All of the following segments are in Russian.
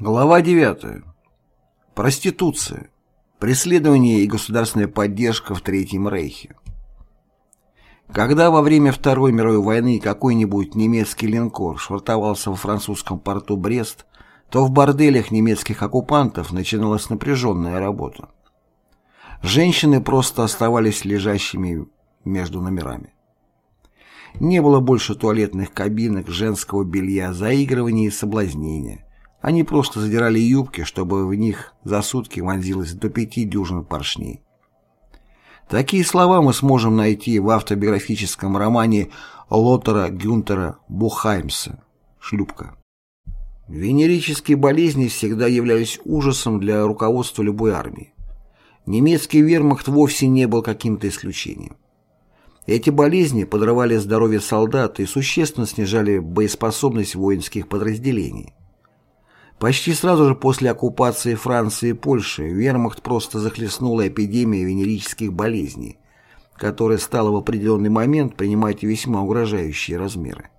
Глава 9. Проституция. Преследование и государственная поддержка в Третьем Рейхе. Когда во время Второй мировой войны какой-нибудь немецкий линкор швартовался во французском порту Брест, то в борделях немецких оккупантов начиналась напряженная работа. Женщины просто оставались лежащими между номерами. Не было больше туалетных кабинок, женского белья, заигрывания и соблазнения они просто задирали юбки, чтобы в них за сутки вонзилось до пяти дюжин поршней. Такие слова мы сможем найти в автобиографическом романе Лотера Гюнтера Бухаймса «Шлюпка». Венерические болезни всегда являлись ужасом для руководства любой армии. Немецкий вермахт вовсе не был каким-то исключением. Эти болезни подрывали здоровье солдат и существенно снижали боеспособность воинских подразделений. Почти сразу же после оккупации Франции и Польши вермахт просто захлестнула эпидемия венерических болезней, которая стала в определенный момент принимать весьма угрожающие размеры.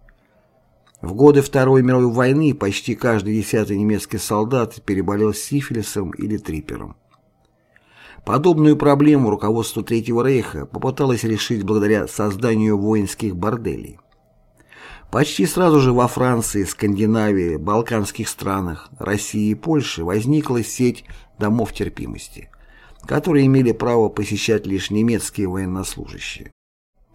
В годы Второй мировой войны почти каждый десятый немецкий солдат переболел сифилисом или трипером. Подобную проблему руководство Третьего Рейха попыталось решить благодаря созданию воинских борделей. Почти сразу же во Франции, Скандинавии, Балканских странах, России и Польше возникла сеть домов терпимости, которые имели право посещать лишь немецкие военнослужащие.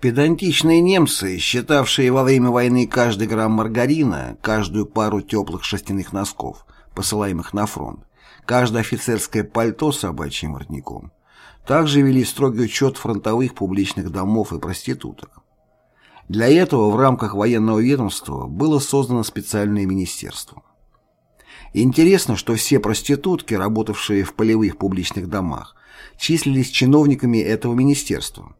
Педантичные немцы, считавшие во время войны каждый грамм маргарина, каждую пару теплых шерстяных носков, посылаемых на фронт, каждое офицерское пальто с собачьим воротником, также вели строгий учет фронтовых публичных домов и проституток. Для этого в рамках военного ведомства было создано специальное министерство. Интересно, что все проститутки, работавшие в полевых публичных домах, числились чиновниками этого министерства.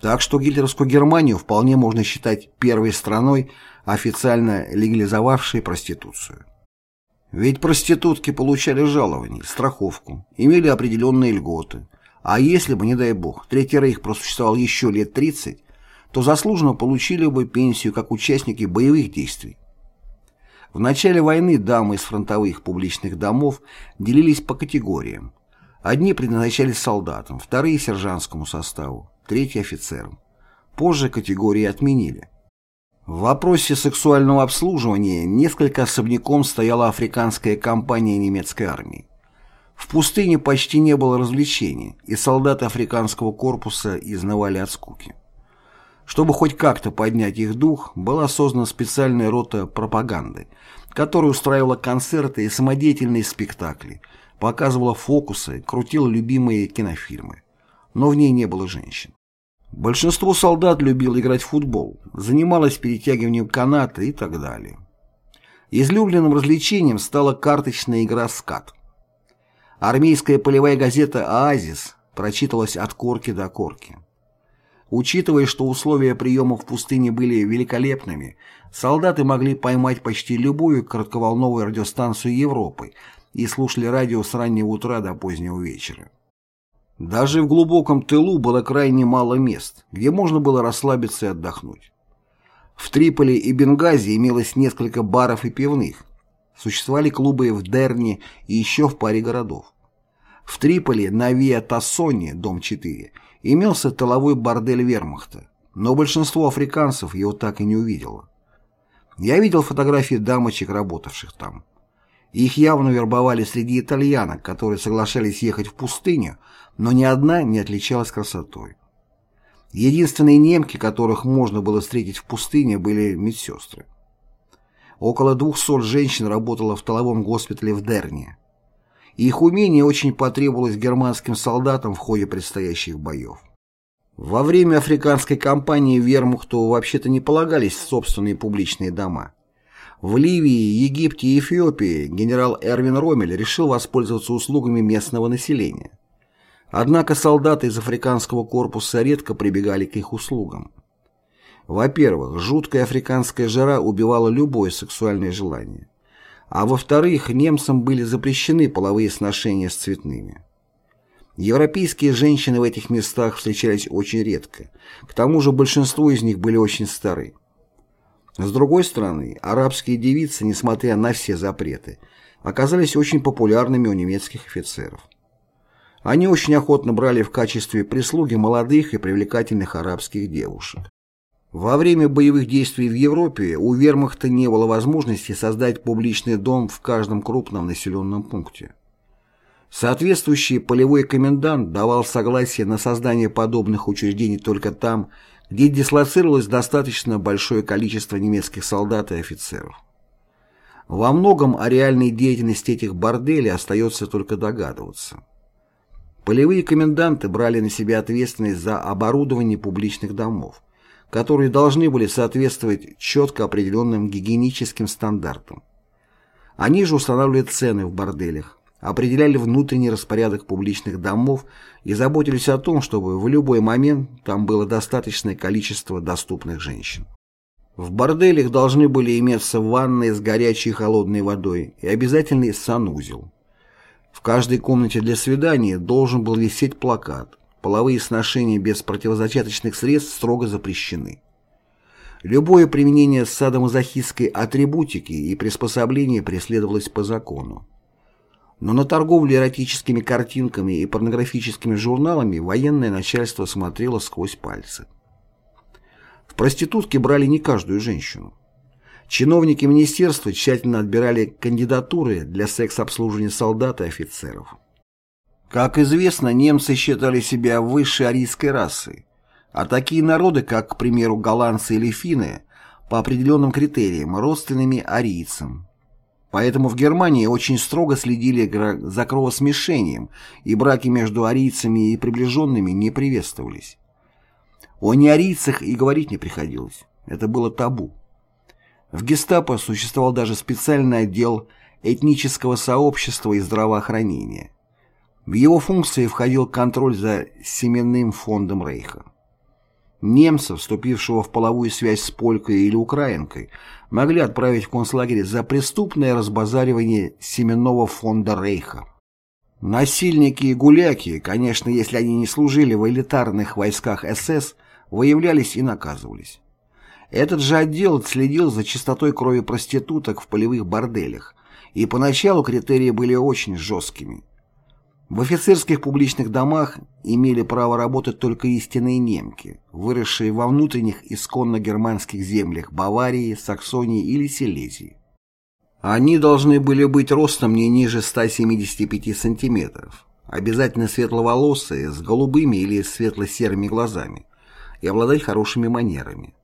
Так что гитлеровскую Германию вполне можно считать первой страной, официально легализовавшей проституцию. Ведь проститутки получали жалования, страховку, имели определенные льготы. А если бы, не дай бог, Третий Рейх просуществовал еще лет 30, то заслуженно получили бы пенсию как участники боевых действий. В начале войны дамы из фронтовых публичных домов делились по категориям. Одни предназначались солдатам, вторые – сержантскому составу, третьи – офицерам. Позже категории отменили. В вопросе сексуального обслуживания несколько особняком стояла африканская компания немецкой армии. В пустыне почти не было развлечений, и солдаты африканского корпуса изнывали от скуки. Чтобы хоть как-то поднять их дух, была создана специальная рота пропаганды, которая устраивала концерты и самодеятельные спектакли, показывала фокусы, крутила любимые кинофильмы. Но в ней не было женщин. Большинство солдат любило играть в футбол, занималось перетягиванием каната и так далее. Излюбленным развлечением стала карточная игра «Скат». Армейская полевая газета «Оазис» прочитывалась от корки до корки. Учитывая, что условия приема в пустыне были великолепными, солдаты могли поймать почти любую коротковолновую радиостанцию Европы и слушали радио с раннего утра до позднего вечера. Даже в глубоком тылу было крайне мало мест, где можно было расслабиться и отдохнуть. В Триполи и Бенгази имелось несколько баров и пивных. Существовали клубы в Дерне и еще в паре городов. В Триполи на Виа Тассоне, дом 4, имелся тыловой бордель вермахта, но большинство африканцев его так и не увидело. Я видел фотографии дамочек, работавших там. Их явно вербовали среди итальянок, которые соглашались ехать в пустыню, но ни одна не отличалась красотой. Единственные немки, которых можно было встретить в пустыне, были медсестры. Около 200 женщин работало в тыловом госпитале в Дерне их умение очень потребовалось германским солдатам в ходе предстоящих боев. Во время африканской кампании вермахту вообще-то не полагались собственные публичные дома. В Ливии, Египте и Эфиопии генерал Эрвин Ромель решил воспользоваться услугами местного населения. Однако солдаты из африканского корпуса редко прибегали к их услугам. Во-первых, жуткая африканская жара убивала любое сексуальное желание а во-вторых, немцам были запрещены половые сношения с цветными. Европейские женщины в этих местах встречались очень редко, к тому же большинство из них были очень стары. С другой стороны, арабские девицы, несмотря на все запреты, оказались очень популярными у немецких офицеров. Они очень охотно брали в качестве прислуги молодых и привлекательных арабских девушек. Во время боевых действий в Европе у вермахта не было возможности создать публичный дом в каждом крупном населенном пункте. Соответствующий полевой комендант давал согласие на создание подобных учреждений только там, где дислоцировалось достаточно большое количество немецких солдат и офицеров. Во многом о реальной деятельности этих борделей остается только догадываться. Полевые коменданты брали на себя ответственность за оборудование публичных домов, которые должны были соответствовать четко определенным гигиеническим стандартам. Они же устанавливали цены в борделях, определяли внутренний распорядок публичных домов и заботились о том, чтобы в любой момент там было достаточное количество доступных женщин. В борделях должны были иметься ванны с горячей и холодной водой и обязательный санузел. В каждой комнате для свидания должен был висеть плакат «Половые сношения без противозачаточных средств строго запрещены». Любое применение садомазохистской атрибутики и приспособления преследовалось по закону. Но на торговлю эротическими картинками и порнографическими журналами военное начальство смотрело сквозь пальцы. В проститутки брали не каждую женщину. Чиновники министерства тщательно отбирали кандидатуры для секс-обслуживания солдат и офицеров. Как известно, немцы считали себя высшей арийской расой, а такие народы, как, к примеру, голландцы или финны, по определенным критериям родственными арийцам. Поэтому в Германии очень строго следили за кровосмешением, и браки между арийцами и приближенными не приветствовались. О неарийцах и говорить не приходилось. Это было табу. В гестапо существовал даже специальный отдел этнического сообщества и здравоохранения. В его функции входил контроль за семенным фондом Рейха. Немца, вступившего в половую связь с полькой или украинкой, могли отправить в концлагерь за преступное разбазаривание семенного фонда Рейха. Насильники и гуляки, конечно, если они не служили в элитарных войсках СС, выявлялись и наказывались. Этот же отдел следил за чистотой крови проституток в полевых борделях, и поначалу критерии были очень жесткими. В офицерских публичных домах имели право работать только истинные немки, выросшие во внутренних исконно германских землях Баварии, Саксонии или Силезии. Они должны были быть ростом не ниже 175 сантиметров, обязательно светловолосые, с голубыми или светло-серыми глазами и обладать хорошими манерами.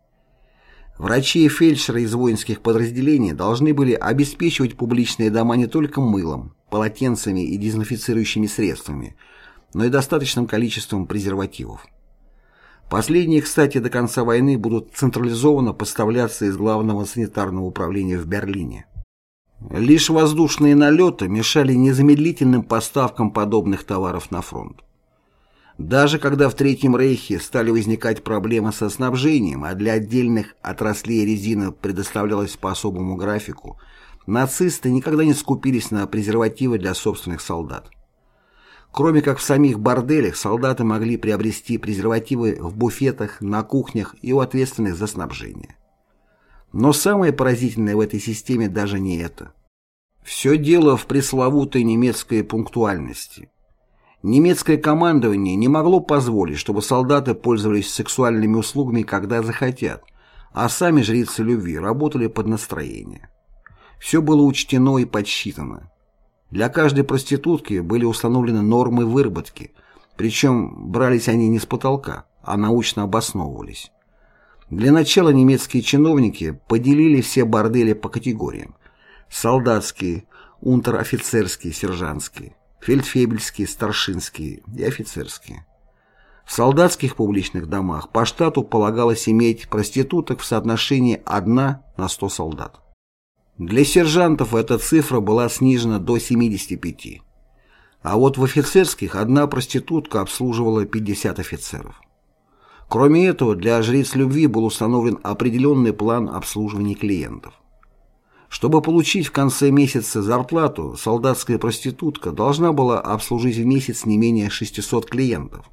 Врачи и фельдшеры из воинских подразделений должны были обеспечивать публичные дома не только мылом, полотенцами и дезинфицирующими средствами, но и достаточным количеством презервативов. Последние, кстати, до конца войны будут централизованно поставляться из главного санитарного управления в Берлине. Лишь воздушные налеты мешали незамедлительным поставкам подобных товаров на фронт. Даже когда в Третьем Рейхе стали возникать проблемы со снабжением, а для отдельных отраслей резина предоставлялась по особому графику, нацисты никогда не скупились на презервативы для собственных солдат. Кроме как в самих борделях, солдаты могли приобрести презервативы в буфетах, на кухнях и у ответственных за снабжение. Но самое поразительное в этой системе даже не это. Все дело в пресловутой немецкой пунктуальности – Немецкое командование не могло позволить, чтобы солдаты пользовались сексуальными услугами, когда захотят, а сами жрицы любви работали под настроение. Все было учтено и подсчитано. Для каждой проститутки были установлены нормы выработки, причем брались они не с потолка, а научно обосновывались. Для начала немецкие чиновники поделили все бордели по категориям – солдатские, унтер-офицерские, сержантские – фельдфебельские, старшинские и офицерские. В солдатских публичных домах по штату полагалось иметь проституток в соотношении 1 на 100 солдат. Для сержантов эта цифра была снижена до 75. А вот в офицерских одна проститутка обслуживала 50 офицеров. Кроме этого, для жриц любви был установлен определенный план обслуживания клиентов. Чтобы получить в конце месяца зарплату, солдатская проститутка должна была обслужить в месяц не менее 600 клиентов,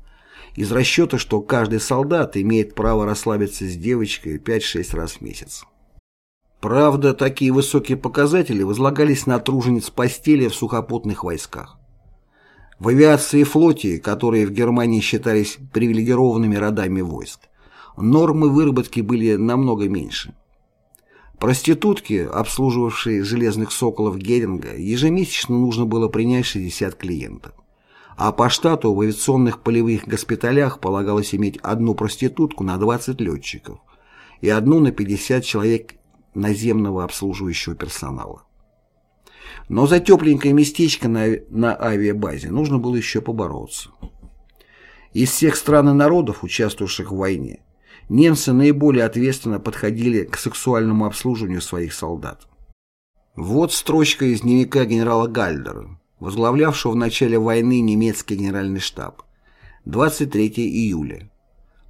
из расчета, что каждый солдат имеет право расслабиться с девочкой 5-6 раз в месяц. Правда, такие высокие показатели возлагались на тружениц постели в сухопутных войсках. В авиации и флоте, которые в Германии считались привилегированными родами войск, нормы выработки были намного меньше. Проститутки, обслуживавшие железных соколов Геринга, ежемесячно нужно было принять 60 клиентов. А по штату в авиационных полевых госпиталях полагалось иметь одну проститутку на 20 летчиков и одну на 50 человек наземного обслуживающего персонала. Но за тепленькое местечко на, на авиабазе нужно было еще побороться. Из всех стран и народов, участвовавших в войне, немцы наиболее ответственно подходили к сексуальному обслуживанию своих солдат. Вот строчка из дневника генерала Гальдера, возглавлявшего в начале войны немецкий генеральный штаб. 23 июля.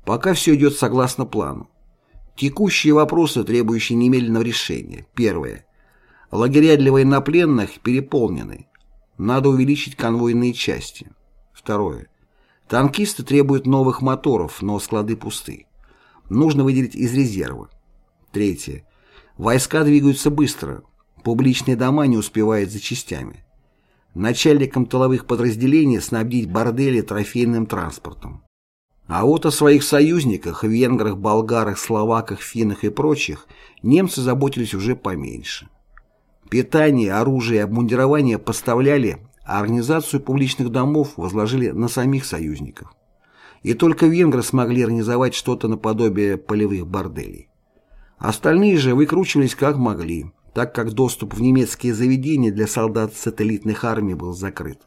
Пока все идет согласно плану. Текущие вопросы, требующие немедленного решения. Первое. Лагеря для военнопленных переполнены. Надо увеличить конвойные части. Второе. Танкисты требуют новых моторов, но склады пусты. Нужно выделить из резерва. Третье. Войска двигаются быстро. Публичные дома не успевают за частями. Начальникам тыловых подразделений снабдить бордели трофейным транспортом. А вот о своих союзниках, венграх, болгарах, словаках, финнах и прочих, немцы заботились уже поменьше. Питание, оружие и обмундирование поставляли, а организацию публичных домов возложили на самих союзников. И только венгры смогли организовать что-то наподобие полевых борделей. Остальные же выкручивались как могли, так как доступ в немецкие заведения для солдат сателлитных армий был закрыт.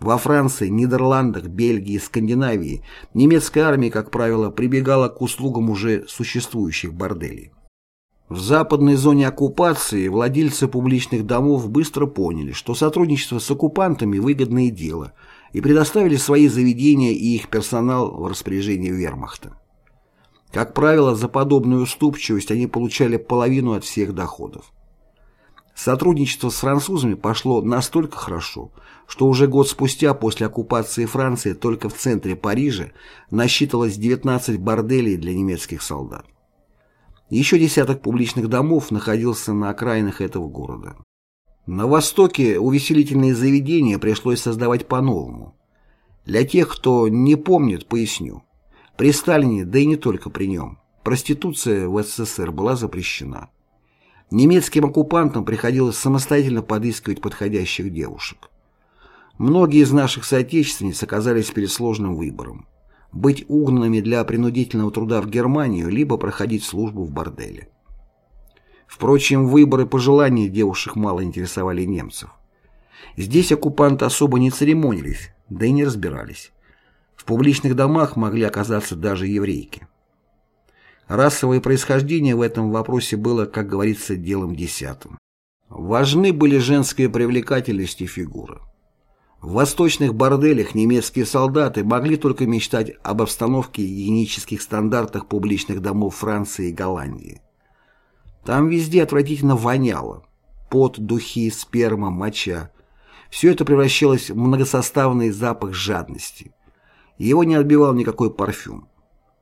Во Франции, Нидерландах, Бельгии Скандинавии немецкая армия, как правило, прибегала к услугам уже существующих борделей. В западной зоне оккупации владельцы публичных домов быстро поняли, что сотрудничество с оккупантами – выгодное дело, и предоставили свои заведения и их персонал в распоряжение вермахта. Как правило, за подобную уступчивость они получали половину от всех доходов. Сотрудничество с французами пошло настолько хорошо, что уже год спустя после оккупации Франции только в центре Парижа насчитывалось 19 борделей для немецких солдат. Еще десяток публичных домов находился на окраинах этого города. На Востоке увеселительные заведения пришлось создавать по-новому. Для тех, кто не помнит, поясню. При Сталине, да и не только при нем, проституция в СССР была запрещена. Немецким оккупантам приходилось самостоятельно подыскивать подходящих девушек. Многие из наших соотечественниц оказались перед сложным выбором – быть угнанными для принудительного труда в Германию, либо проходить службу в борделе. Впрочем, выборы пожелания девушек мало интересовали немцев. Здесь оккупанты особо не церемонились, да и не разбирались. В публичных домах могли оказаться даже еврейки. Расовое происхождение в этом вопросе было, как говорится, делом десятым. Важны были женская привлекательность и фигура. В восточных борделях немецкие солдаты могли только мечтать об обстановке и гигиенических стандартах публичных домов Франции и Голландии. Там везде отвратительно воняло. Пот, духи, сперма, моча. Все это превращалось в многосоставный запах жадности. Его не отбивал никакой парфюм.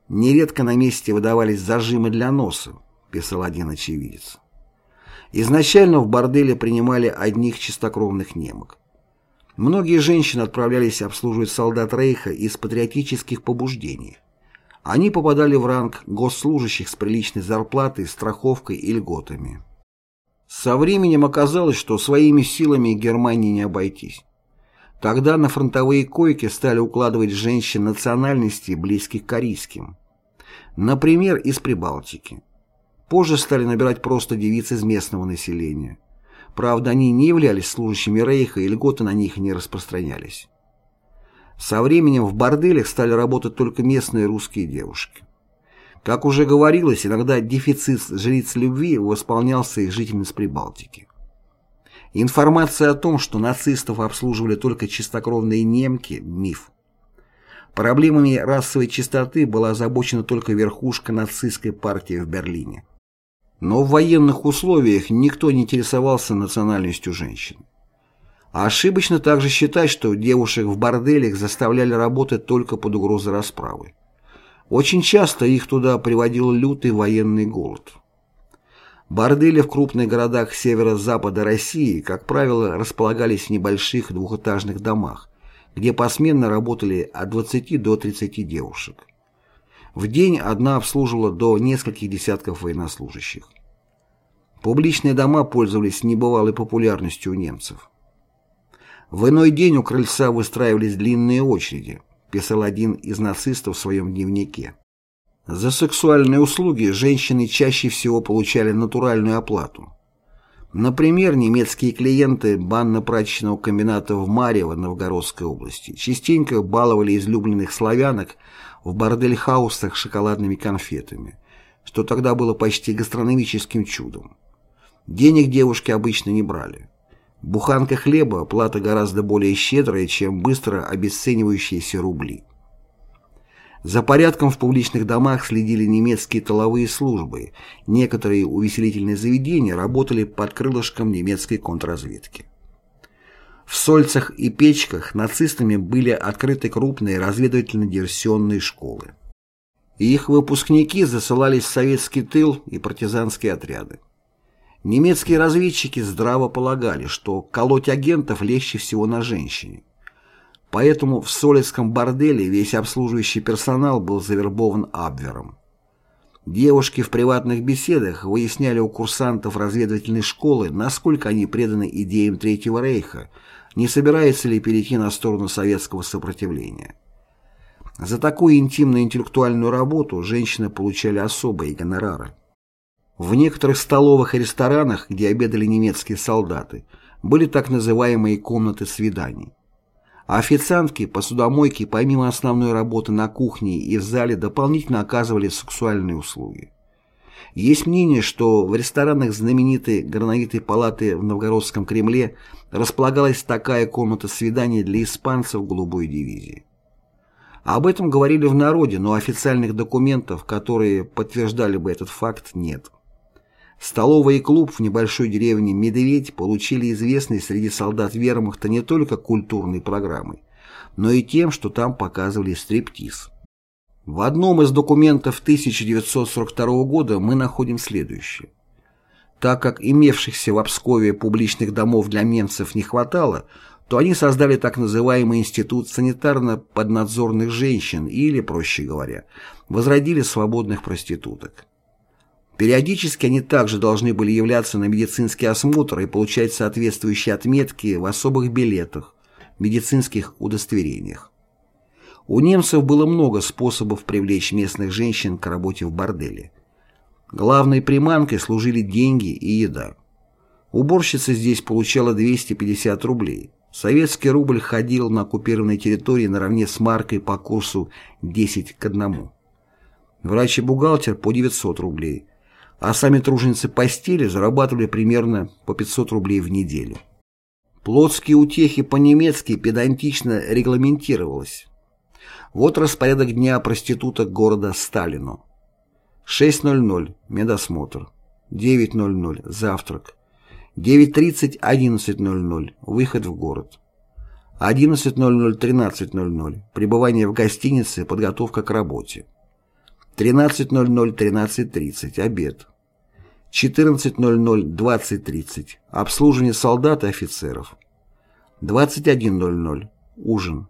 Нередко на месте выдавались зажимы для носа, писал один очевидец. Изначально в борделе принимали одних чистокровных немок. Многие женщины отправлялись обслуживать солдат Рейха из патриотических побуждений. Они попадали в ранг госслужащих с приличной зарплатой, страховкой и льготами. Со временем оказалось, что своими силами Германии не обойтись. Тогда на фронтовые койки стали укладывать женщин национальностей, близких к корейским. Например, из Прибалтики. Позже стали набирать просто девиц из местного населения. Правда, они не являлись служащими Рейха и льготы на них не распространялись. Со временем в борделях стали работать только местные русские девушки. Как уже говорилось, иногда дефицит жриц любви восполнялся их жительниц Прибалтики. Информация о том, что нацистов обслуживали только чистокровные немки – миф. Проблемами расовой чистоты была озабочена только верхушка нацистской партии в Берлине. Но в военных условиях никто не интересовался национальностью женщин. А ошибочно также считать, что девушек в борделях заставляли работать только под угрозой расправы. Очень часто их туда приводил лютый военный голод. Бордели в крупных городах северо-запада России, как правило, располагались в небольших двухэтажных домах, где посменно работали от 20 до 30 девушек. В день одна обслуживала до нескольких десятков военнослужащих. Публичные дома пользовались небывалой популярностью у немцев. В иной день у крыльца выстраивались длинные очереди, писал один из нацистов в своем дневнике. За сексуальные услуги женщины чаще всего получали натуральную оплату. Например, немецкие клиенты банно-прачечного комбината в Марьево Новгородской области частенько баловали излюбленных славянок в бордель-хаусах шоколадными конфетами, что тогда было почти гастрономическим чудом. Денег девушки обычно не брали. Буханка хлеба – плата гораздо более щедрая, чем быстро обесценивающиеся рубли. За порядком в публичных домах следили немецкие тыловые службы, некоторые увеселительные заведения работали под крылышком немецкой контрразведки. В Сольцах и Печках нацистами были открыты крупные разведывательно-диверсионные школы. Их выпускники засылались в советский тыл и партизанские отряды. Немецкие разведчики здраво полагали, что колоть агентов легче всего на женщине. Поэтому в Солецком борделе весь обслуживающий персонал был завербован Абвером. Девушки в приватных беседах выясняли у курсантов разведывательной школы, насколько они преданы идеям Третьего Рейха, не собирается ли перейти на сторону советского сопротивления. За такую интимную интеллектуальную работу женщины получали особые гонорары. В некоторых столовых и ресторанах, где обедали немецкие солдаты, были так называемые комнаты свиданий. А официантки, посудомойки, помимо основной работы на кухне и в зале, дополнительно оказывали сексуальные услуги. Есть мнение, что в ресторанах знаменитой грановитой палаты в Новгородском Кремле располагалась такая комната свиданий для испанцев голубой дивизии. Об этом говорили в народе, но официальных документов, которые подтверждали бы этот факт, нет. Столовый клуб в небольшой деревне Медведь получили известность среди солдат вермахта не только культурной программой, но и тем, что там показывали стриптиз. В одном из документов 1942 года мы находим следующее. Так как имевшихся в Обскове публичных домов для немцев не хватало, то они создали так называемый институт санитарно-поднадзорных женщин или, проще говоря, возродили свободных проституток. Периодически они также должны были являться на медицинский осмотр и получать соответствующие отметки в особых билетах, медицинских удостоверениях. У немцев было много способов привлечь местных женщин к работе в борделе. Главной приманкой служили деньги и еда. Уборщица здесь получала 250 рублей. Советский рубль ходил на оккупированной территории наравне с маркой по курсу 10 к 1. Врач и бухгалтер по 900 рублей – а сами труженицы постели зарабатывали примерно по 500 рублей в неделю. Плотские утехи по-немецки педантично регламентировалось. Вот распорядок дня проституток города Сталину. 6.00 – медосмотр. 9.00 – завтрак. 9.30 – 11.00 – выход в город. 11.00 – 13.00 – пребывание в гостинице, подготовка к работе. 13.00-13.30 – обед. 14.00-20.30 – обслуживание солдат и офицеров. 21.00 – ужин.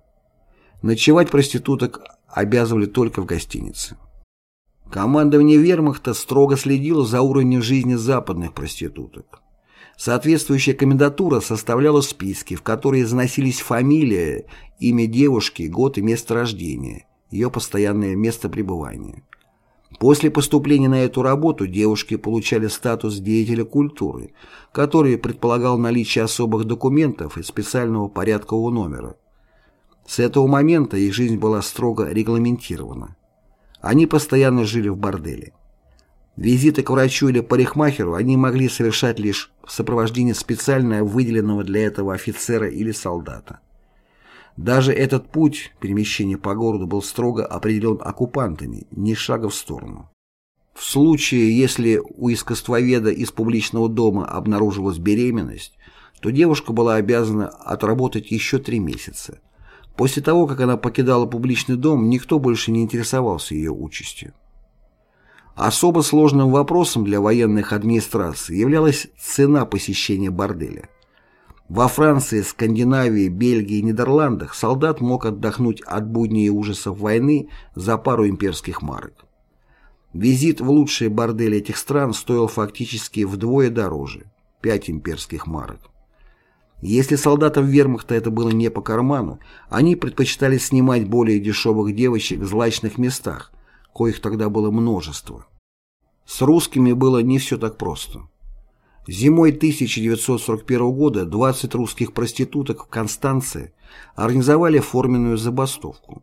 Ночевать проституток обязывали только в гостинице. Командование вермахта строго следило за уровнем жизни западных проституток. Соответствующая комендатура составляла списки, в которые заносились фамилия, имя девушки, год и место рождения, ее постоянное место пребывания. После поступления на эту работу девушки получали статус деятеля культуры, который предполагал наличие особых документов и специального порядкового номера. С этого момента их жизнь была строго регламентирована. Они постоянно жили в борделе. Визиты к врачу или парикмахеру они могли совершать лишь в сопровождении специально выделенного для этого офицера или солдата. Даже этот путь перемещения по городу был строго определен оккупантами, ни шага в сторону. В случае, если у искусствоведа из публичного дома обнаружилась беременность, то девушка была обязана отработать еще три месяца. После того, как она покидала публичный дом, никто больше не интересовался ее участью. Особо сложным вопросом для военных администраций являлась цена посещения борделя. Во Франции, Скандинавии, Бельгии и Нидерландах солдат мог отдохнуть от будней и ужасов войны за пару имперских марок. Визит в лучшие бордели этих стран стоил фактически вдвое дороже – 5 имперских марок. Если солдатам вермахта это было не по карману, они предпочитали снимать более дешевых девочек в злачных местах, коих тогда было множество. С русскими было не все так просто. Зимой 1941 года 20 русских проституток в Констанции организовали форменную забастовку.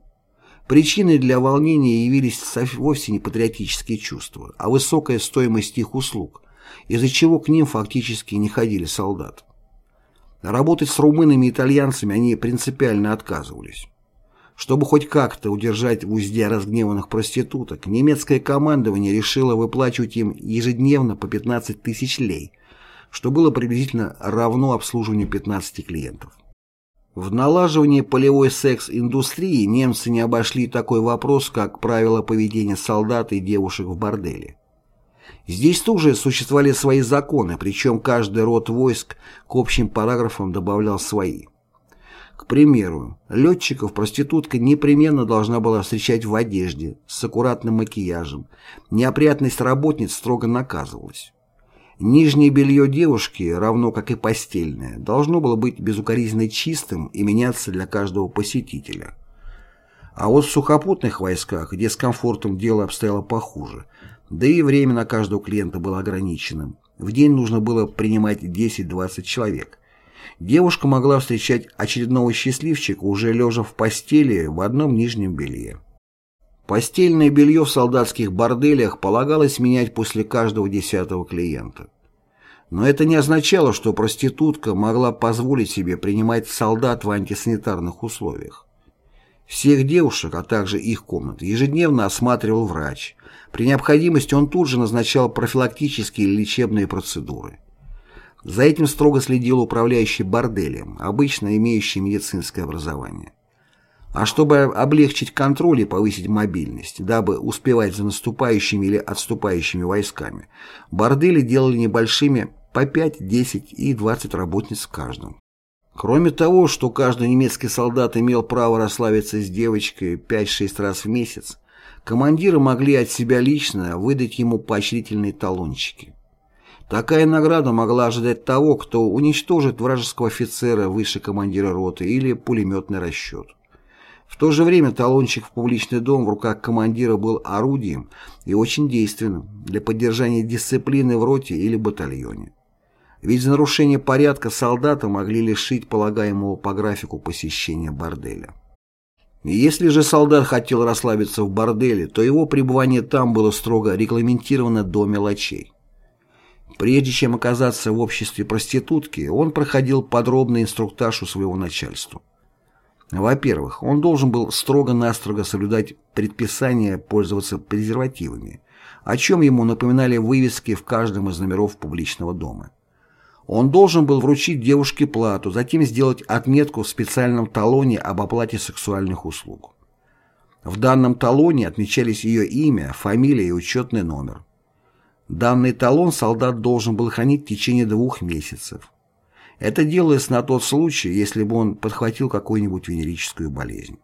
Причиной для волнения явились вовсе не патриотические чувства, а высокая стоимость их услуг, из-за чего к ним фактически не ходили солдаты. Работать с румынами и итальянцами они принципиально отказывались. Чтобы хоть как-то удержать в узде разгневанных проституток, немецкое командование решило выплачивать им ежедневно по 15 тысяч лей, что было приблизительно равно обслуживанию 15 клиентов. В налаживании полевой секс-индустрии немцы не обошли такой вопрос, как правило поведения солдат и девушек в борделе. Здесь тоже существовали свои законы, причем каждый род войск к общим параграфам добавлял свои – к примеру, летчиков проститутка непременно должна была встречать в одежде, с аккуратным макияжем. Неопрятность работниц строго наказывалась. Нижнее белье девушки, равно как и постельное, должно было быть безукоризненно чистым и меняться для каждого посетителя. А вот в сухопутных войсках, где с комфортом дело обстояло похуже, да и время на каждого клиента было ограниченным, в день нужно было принимать 10-20 человек – девушка могла встречать очередного счастливчика уже лежа в постели в одном нижнем белье. Постельное белье в солдатских борделях полагалось менять после каждого десятого клиента. Но это не означало, что проститутка могла позволить себе принимать солдат в антисанитарных условиях. Всех девушек, а также их комнаты, ежедневно осматривал врач. При необходимости он тут же назначал профилактические или лечебные процедуры. За этим строго следил управляющий борделем, обычно имеющий медицинское образование. А чтобы облегчить контроль и повысить мобильность, дабы успевать за наступающими или отступающими войсками, бордели делали небольшими по 5, 10 и 20 работниц в каждом. Кроме того, что каждый немецкий солдат имел право расслабиться с девочкой 5-6 раз в месяц, командиры могли от себя лично выдать ему поощрительные талончики. Такая награда могла ожидать того, кто уничтожит вражеского офицера выше командира роты или пулеметный расчет. В то же время талончик в публичный дом в руках командира был орудием и очень действенным для поддержания дисциплины в роте или батальоне. Ведь за нарушение порядка солдата могли лишить полагаемого по графику посещения борделя. Если же солдат хотел расслабиться в борделе, то его пребывание там было строго регламентировано до мелочей. Прежде чем оказаться в обществе проститутки, он проходил подробный инструктаж у своего начальства. Во-первых, он должен был строго-настрого соблюдать предписание пользоваться презервативами, о чем ему напоминали вывески в каждом из номеров публичного дома. Он должен был вручить девушке плату, затем сделать отметку в специальном талоне об оплате сексуальных услуг. В данном талоне отмечались ее имя, фамилия и учетный номер. Данный талон солдат должен был хранить в течение двух месяцев. Это делалось на тот случай, если бы он подхватил какую-нибудь венерическую болезнь.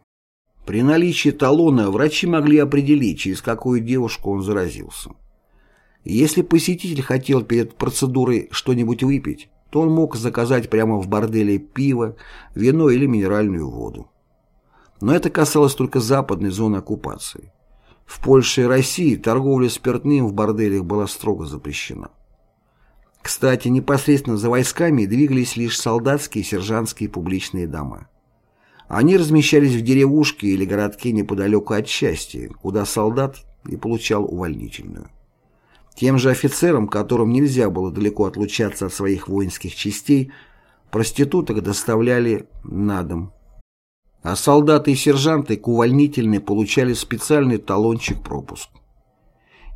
При наличии талона врачи могли определить, через какую девушку он заразился. Если посетитель хотел перед процедурой что-нибудь выпить, то он мог заказать прямо в борделе пиво, вино или минеральную воду. Но это касалось только западной зоны оккупации. В Польше и России торговля спиртным в борделях была строго запрещена. Кстати, непосредственно за войсками двигались лишь солдатские и сержантские публичные дома. Они размещались в деревушке или городке неподалеку от части, куда солдат и получал увольнительную. Тем же офицерам, которым нельзя было далеко отлучаться от своих воинских частей, проституток доставляли на дом а солдаты и сержанты к увольнительной получали специальный талончик-пропуск.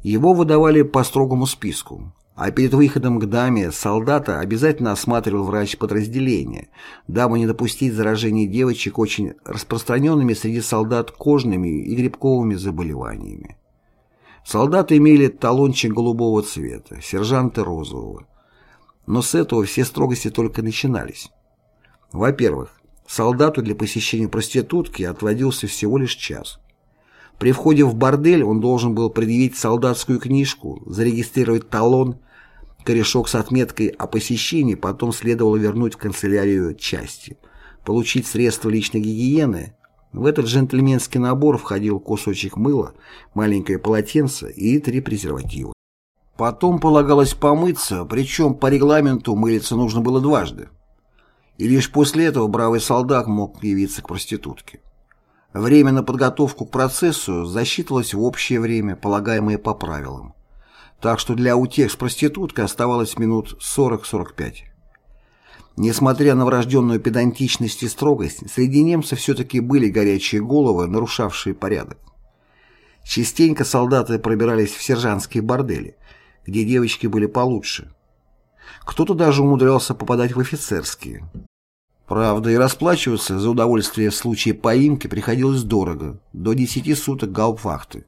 Его выдавали по строгому списку, а перед выходом к даме солдата обязательно осматривал врач подразделения, дабы не допустить заражения девочек очень распространенными среди солдат кожными и грибковыми заболеваниями. Солдаты имели талончик голубого цвета, сержанты розового. Но с этого все строгости только начинались. Во-первых, солдату для посещения проститутки отводился всего лишь час. При входе в бордель он должен был предъявить солдатскую книжку, зарегистрировать талон, корешок с отметкой о посещении, потом следовало вернуть в канцелярию части, получить средства личной гигиены. В этот джентльменский набор входил кусочек мыла, маленькое полотенце и три презерватива. Потом полагалось помыться, причем по регламенту мылиться нужно было дважды. И лишь после этого бравый солдат мог явиться к проститутке. Время на подготовку к процессу засчитывалось в общее время, полагаемое по правилам. Так что для утех с проституткой оставалось минут 40-45. Несмотря на врожденную педантичность и строгость, среди немцев все-таки были горячие головы, нарушавшие порядок. Частенько солдаты пробирались в сержантские бордели, где девочки были получше. Кто-то даже умудрялся попадать в офицерские. Правда, и расплачиваться за удовольствие в случае поимки приходилось дорого, до 10 суток гаупвахты.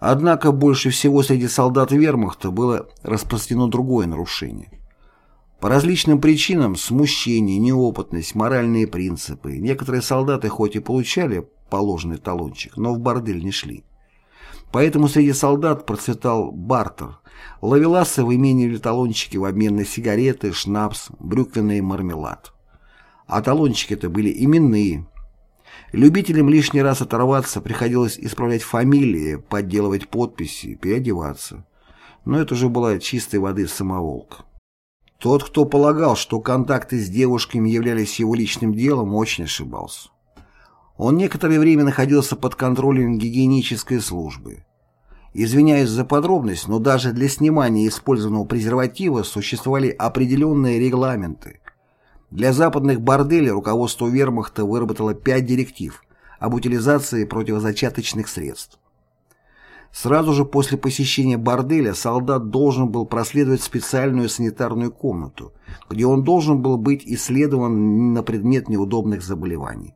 Однако больше всего среди солдат вермахта было распространено другое нарушение. По различным причинам – смущение, неопытность, моральные принципы – некоторые солдаты хоть и получали положенный талончик, но в бордель не шли. Поэтому среди солдат процветал бартер. Лавеласы выменивали талончики в обмен на сигареты, шнапс, брюквенный мармелад а талончики-то были именные. Любителям лишний раз оторваться приходилось исправлять фамилии, подделывать подписи, переодеваться. Но это уже была чистой воды самоволка. Тот, кто полагал, что контакты с девушками являлись его личным делом, очень ошибался. Он некоторое время находился под контролем гигиенической службы. Извиняюсь за подробность, но даже для снимания использованного презерватива существовали определенные регламенты, для западных борделей руководство вермахта выработало пять директив об утилизации противозачаточных средств. Сразу же после посещения борделя солдат должен был проследовать специальную санитарную комнату, где он должен был быть исследован на предмет неудобных заболеваний.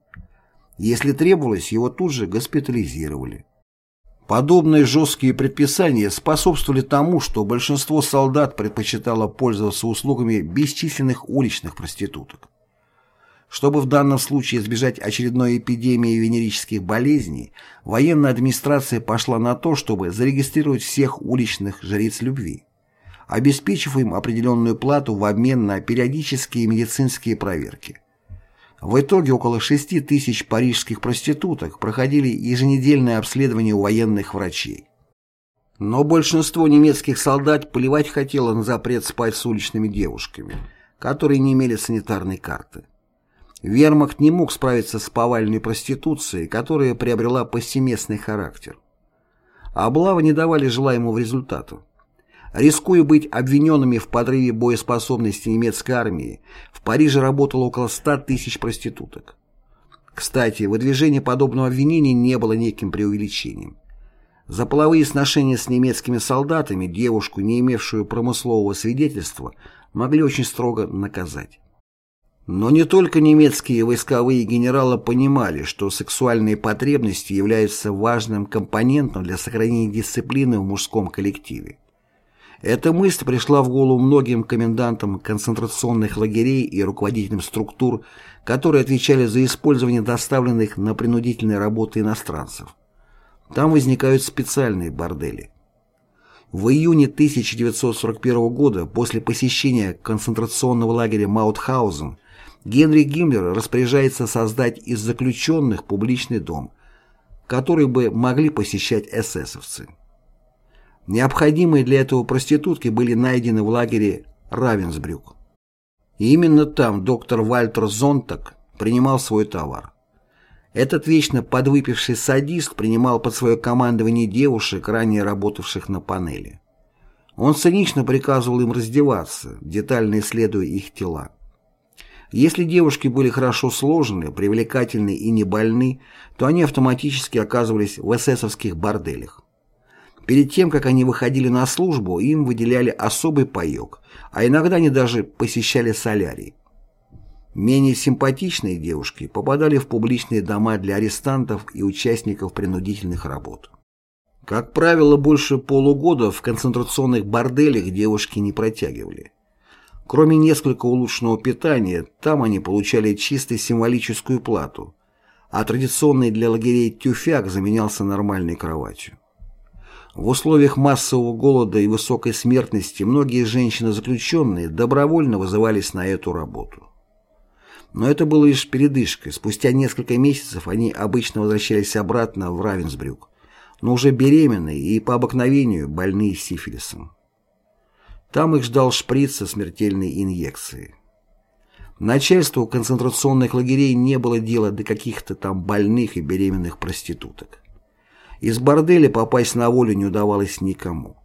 Если требовалось, его тут же госпитализировали. Подобные жесткие предписания способствовали тому, что большинство солдат предпочитало пользоваться услугами бесчисленных уличных проституток. Чтобы в данном случае избежать очередной эпидемии венерических болезней, военная администрация пошла на то, чтобы зарегистрировать всех уличных жриц любви, обеспечив им определенную плату в обмен на периодические медицинские проверки. В итоге около 6 тысяч парижских проституток проходили еженедельное обследование у военных врачей. Но большинство немецких солдат плевать хотело на запрет спать с уличными девушками, которые не имели санитарной карты. Вермахт не мог справиться с повальной проституцией, которая приобрела повсеместный характер. Облавы не давали желаемого результата. Рискуя быть обвиненными в подрыве боеспособности немецкой армии, в Париже работало около 100 тысяч проституток. Кстати, выдвижение подобного обвинения не было неким преувеличением. За половые сношения с немецкими солдатами девушку, не имевшую промыслового свидетельства, могли очень строго наказать. Но не только немецкие войсковые генералы понимали, что сексуальные потребности являются важным компонентом для сохранения дисциплины в мужском коллективе. Эта мысль пришла в голову многим комендантам концентрационных лагерей и руководителям структур, которые отвечали за использование доставленных на принудительные работы иностранцев. Там возникают специальные бордели. В июне 1941 года, после посещения концентрационного лагеря Маутхаузен, Генри Гиммлер распоряжается создать из заключенных публичный дом, который бы могли посещать эсэсовцы. Необходимые для этого проститутки были найдены в лагере Равенсбрюк. И именно там доктор Вальтер Зонтак принимал свой товар. Этот вечно подвыпивший садист принимал под свое командование девушек, ранее работавших на панели. Он цинично приказывал им раздеваться, детально исследуя их тела. Если девушки были хорошо сложены, привлекательны и не больны, то они автоматически оказывались в эсэсовских борделях. Перед тем, как они выходили на службу, им выделяли особый паёк, а иногда они даже посещали солярий. Менее симпатичные девушки попадали в публичные дома для арестантов и участников принудительных работ. Как правило, больше полугода в концентрационных борделях девушки не протягивали. Кроме несколько улучшенного питания, там они получали чисто символическую плату, а традиционный для лагерей тюфяк заменялся нормальной кроватью. В условиях массового голода и высокой смертности многие женщины-заключенные добровольно вызывались на эту работу. Но это было лишь передышкой. Спустя несколько месяцев они обычно возвращались обратно в Равенсбрюк, но уже беременные и по обыкновению больные сифилисом. Там их ждал шприц со смертельной инъекцией. Начальству концентрационных лагерей не было дела до каких-то там больных и беременных проституток. Из борделя попасть на волю не удавалось никому.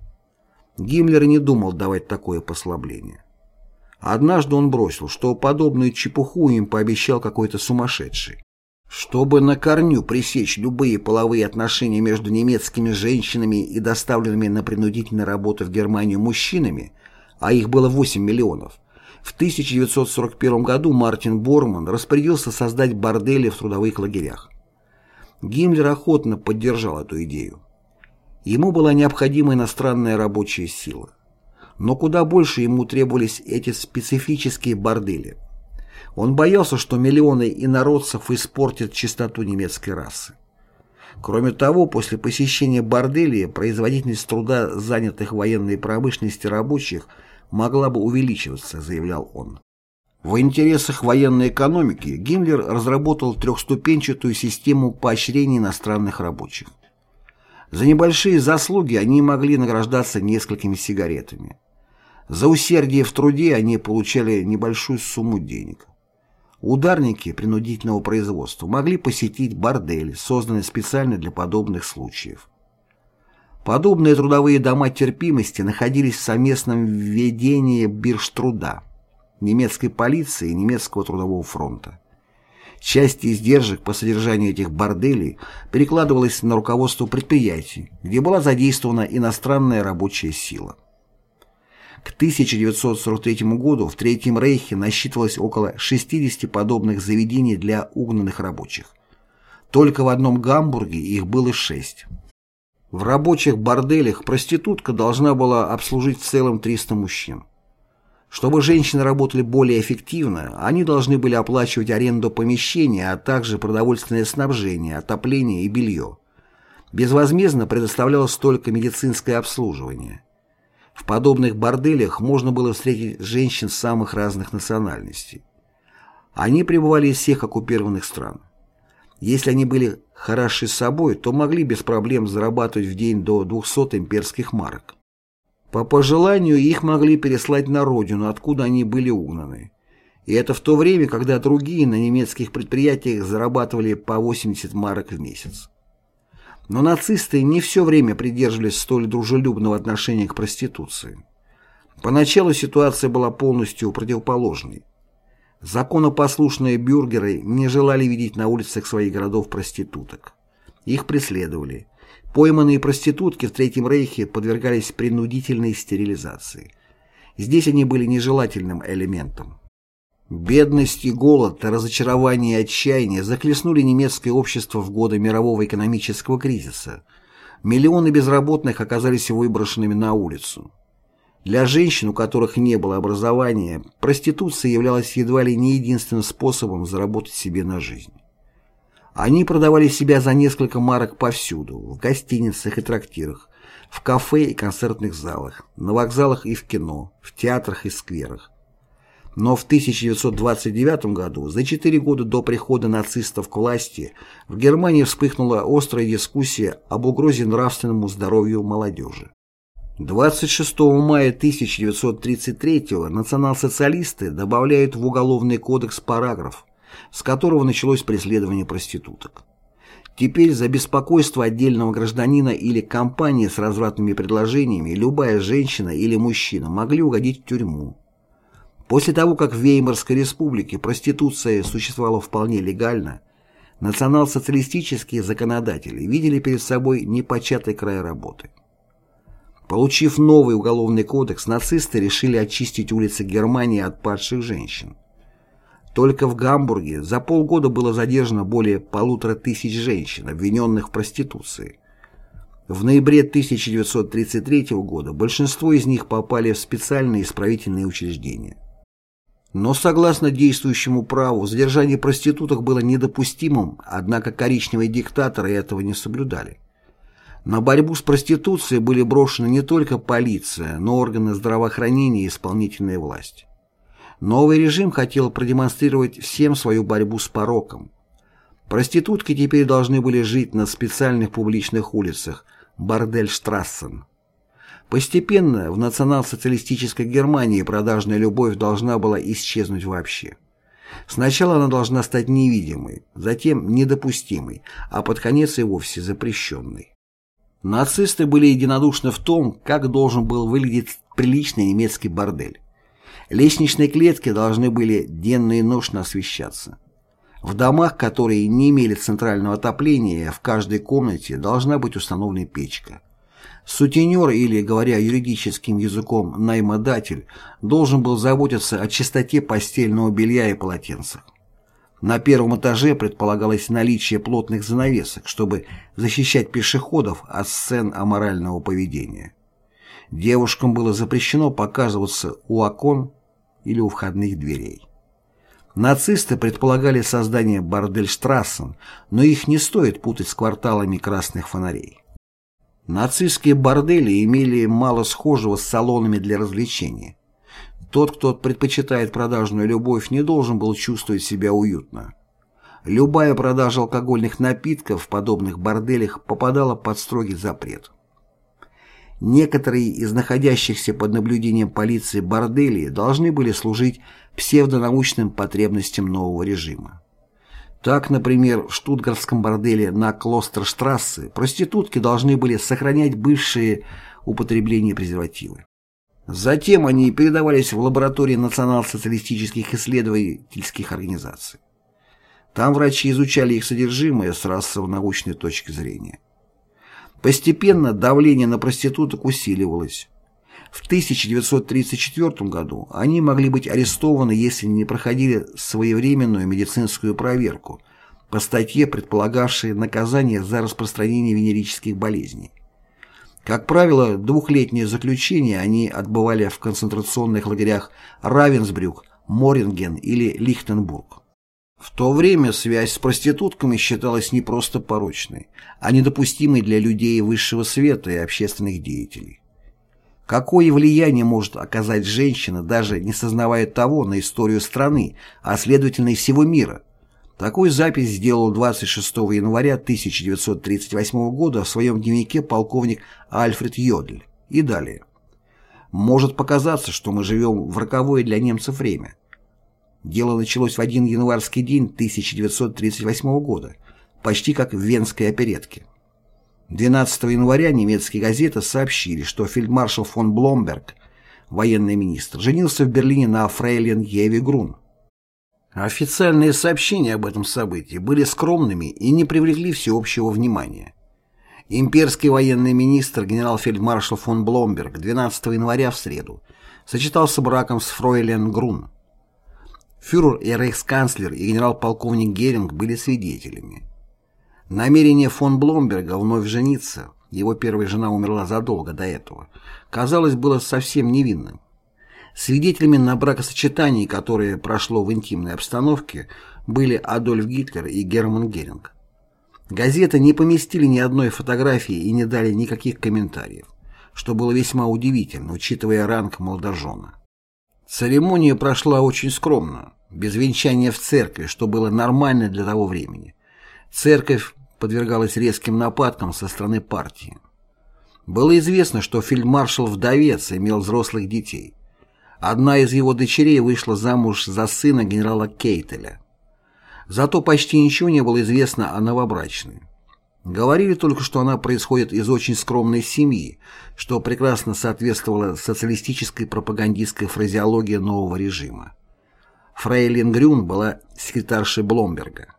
Гиммлер не думал давать такое послабление. Однажды он бросил, что подобную чепуху им пообещал какой-то сумасшедший. Чтобы на корню пресечь любые половые отношения между немецкими женщинами и доставленными на принудительную работу в Германию мужчинами, а их было 8 миллионов, в 1941 году Мартин Борман распорядился создать бордели в трудовых лагерях. Гиммлер охотно поддержал эту идею. Ему была необходима иностранная рабочая сила. Но куда больше ему требовались эти специфические бордели. Он боялся, что миллионы инородцев испортят чистоту немецкой расы. Кроме того, после посещения борделей производительность труда занятых военной промышленности рабочих могла бы увеличиваться, заявлял он. В интересах военной экономики Гиммлер разработал трехступенчатую систему поощрений иностранных рабочих. За небольшие заслуги они могли награждаться несколькими сигаретами. За усердие в труде они получали небольшую сумму денег. Ударники принудительного производства могли посетить бордель, созданный специально для подобных случаев. Подобные трудовые дома терпимости находились в совместном ведении биржтруда немецкой полиции и немецкого трудового фронта. Часть издержек по содержанию этих борделей перекладывалась на руководство предприятий, где была задействована иностранная рабочая сила. К 1943 году в Третьем Рейхе насчитывалось около 60 подобных заведений для угнанных рабочих. Только в одном Гамбурге их было шесть. В рабочих борделях проститутка должна была обслужить в целом 300 мужчин. Чтобы женщины работали более эффективно, они должны были оплачивать аренду помещения, а также продовольственное снабжение, отопление и белье. Безвозмездно предоставлялось только медицинское обслуживание. В подобных борделях можно было встретить женщин самых разных национальностей. Они пребывали из всех оккупированных стран. Если они были хороши собой, то могли без проблем зарабатывать в день до 200 имперских марок. По пожеланию их могли переслать на родину, откуда они были угнаны. И это в то время, когда другие на немецких предприятиях зарабатывали по 80 марок в месяц. Но нацисты не все время придерживались столь дружелюбного отношения к проституции. Поначалу ситуация была полностью противоположной. Законопослушные бюргеры не желали видеть на улицах своих городов проституток. Их преследовали. Пойманные проститутки в Третьем Рейхе подвергались принудительной стерилизации. Здесь они были нежелательным элементом. Бедность и голод, разочарование и отчаяние захлестнули немецкое общество в годы мирового экономического кризиса. Миллионы безработных оказались выброшенными на улицу. Для женщин, у которых не было образования, проституция являлась едва ли не единственным способом заработать себе на жизнь. Они продавали себя за несколько марок повсюду, в гостиницах и трактирах, в кафе и концертных залах, на вокзалах и в кино, в театрах и скверах. Но в 1929 году, за четыре года до прихода нацистов к власти, в Германии вспыхнула острая дискуссия об угрозе нравственному здоровью молодежи. 26 мая 1933 национал-социалисты добавляют в Уголовный кодекс параграф, с которого началось преследование проституток. Теперь за беспокойство отдельного гражданина или компании с развратными предложениями любая женщина или мужчина могли угодить в тюрьму. После того, как в Веймарской республике проституция существовала вполне легально, национал-социалистические законодатели видели перед собой непочатый край работы. Получив новый уголовный кодекс, нацисты решили очистить улицы Германии от падших женщин. Только в Гамбурге за полгода было задержано более полутора тысяч женщин, обвиненных в проституции. В ноябре 1933 года большинство из них попали в специальные исправительные учреждения. Но согласно действующему праву, задержание проституток было недопустимым, однако коричневые диктаторы этого не соблюдали. На борьбу с проституцией были брошены не только полиция, но органы здравоохранения и исполнительная власть. Новый режим хотел продемонстрировать всем свою борьбу с пороком. Проститутки теперь должны были жить на специальных публичных улицах Бордельштрассен. Постепенно в национал-социалистической Германии продажная любовь должна была исчезнуть вообще. Сначала она должна стать невидимой, затем недопустимой, а под конец и вовсе запрещенной. Нацисты были единодушны в том, как должен был выглядеть приличный немецкий бордель. Лестничные клетки должны были денно и ношно освещаться. В домах, которые не имели центрального отопления, в каждой комнате должна быть установлена печка. Сутенер или, говоря юридическим языком, наймодатель, должен был заботиться о чистоте постельного белья и полотенцев. На первом этаже предполагалось наличие плотных занавесок, чтобы защищать пешеходов от сцен аморального поведения. Девушкам было запрещено показываться у окон или у входных дверей. Нацисты предполагали создание бордельштрассен, но их не стоит путать с кварталами красных фонарей. Нацистские бордели имели мало схожего с салонами для развлечения. Тот, кто предпочитает продажную любовь, не должен был чувствовать себя уютно. Любая продажа алкогольных напитков в подобных борделях попадала под строгий запрет. Некоторые из находящихся под наблюдением полиции борделей должны были служить псевдонаучным потребностям нового режима. Так, например, в штутгартском борделе на Клостерштрассе проститутки должны были сохранять бывшие употребление презервативы. Затем они передавались в лаборатории национал-социалистических исследовательских организаций. Там врачи изучали их содержимое с расово-научной точки зрения. Постепенно давление на проституток усиливалось. В 1934 году они могли быть арестованы, если не проходили своевременную медицинскую проверку по статье, предполагавшей наказание за распространение венерических болезней. Как правило, двухлетнее заключение они отбывали в концентрационных лагерях Равенсбрюк, Моринген или Лихтенбург. В то время связь с проститутками считалась не просто порочной, а недопустимой для людей высшего света и общественных деятелей. Какое влияние может оказать женщина, даже не сознавая того, на историю страны, а следовательно и всего мира? Такую запись сделал 26 января 1938 года в своем дневнике полковник Альфред Йодль. И далее. Может показаться, что мы живем в роковое для немцев время. Дело началось в один январский день 1938 года, почти как в венской оперетке. 12 января немецкие газеты сообщили, что фельдмаршал фон Бломберг, военный министр, женился в Берлине на фрейлин Еве Грун. Официальные сообщения об этом событии были скромными и не привлекли всеобщего внимания. Имперский военный министр генерал-фельдмаршал фон Бломберг 12 января в среду сочетался браком с фройлен Грун. Фюрер и рейхсканцлер и генерал-полковник Геринг были свидетелями. Намерение фон Бломберга вновь жениться, его первая жена умерла задолго до этого, казалось, было совсем невинным. Свидетелями на бракосочетании, которое прошло в интимной обстановке, были Адольф Гитлер и Герман Геринг. Газеты не поместили ни одной фотографии и не дали никаких комментариев, что было весьма удивительно, учитывая ранг молодожена. Церемония прошла очень скромно, без венчания в церкви, что было нормально для того времени. Церковь подвергалась резким нападкам со стороны партии. Было известно, что фельдмаршал-вдовец имел взрослых детей. Одна из его дочерей вышла замуж за сына генерала Кейтеля. Зато почти ничего не было известно о новобрачной. Говорили только, что она происходит из очень скромной семьи, что прекрасно соответствовало социалистической пропагандистской фразеологии нового режима. Фрейлин Грюн была секретаршей Бломберга.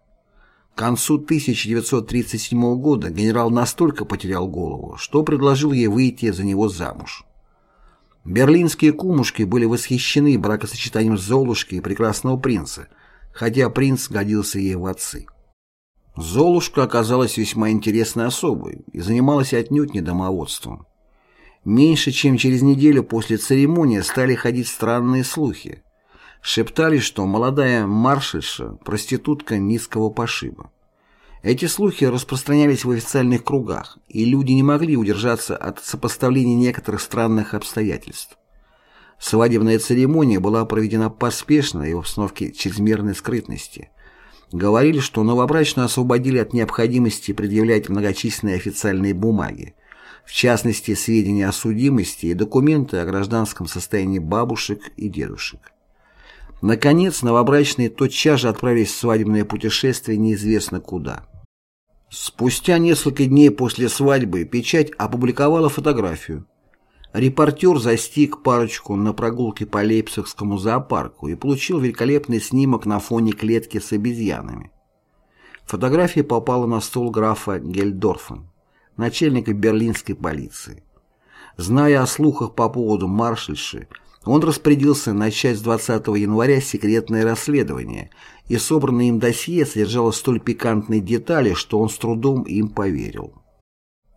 К концу 1937 года генерал настолько потерял голову, что предложил ей выйти за него замуж. Берлинские кумушки были восхищены бракосочетанием Золушки и прекрасного принца, хотя принц годился ей в отцы. Золушка оказалась весьма интересной особой и занималась отнюдь не домоводством. Меньше чем через неделю после церемонии стали ходить странные слухи. Шептали, что молодая маршальша – проститутка низкого пошиба. Эти слухи распространялись в официальных кругах, и люди не могли удержаться от сопоставления некоторых странных обстоятельств. Свадебная церемония была проведена поспешно и в обстановке чрезмерной скрытности. Говорили, что новобрачную освободили от необходимости предъявлять многочисленные официальные бумаги, в частности, сведения о судимости и документы о гражданском состоянии бабушек и дедушек. Наконец, новобрачные тотчас же отправились в свадебное путешествие неизвестно куда. Спустя несколько дней после свадьбы печать опубликовала фотографию. Репортер застиг парочку на прогулке по Лейпцигскому зоопарку и получил великолепный снимок на фоне клетки с обезьянами. Фотография попала на стол графа Гельдорфа, начальника берлинской полиции. Зная о слухах по поводу маршальши, он распорядился начать с 20 января секретное расследование, и собранное им досье содержало столь пикантные детали, что он с трудом им поверил.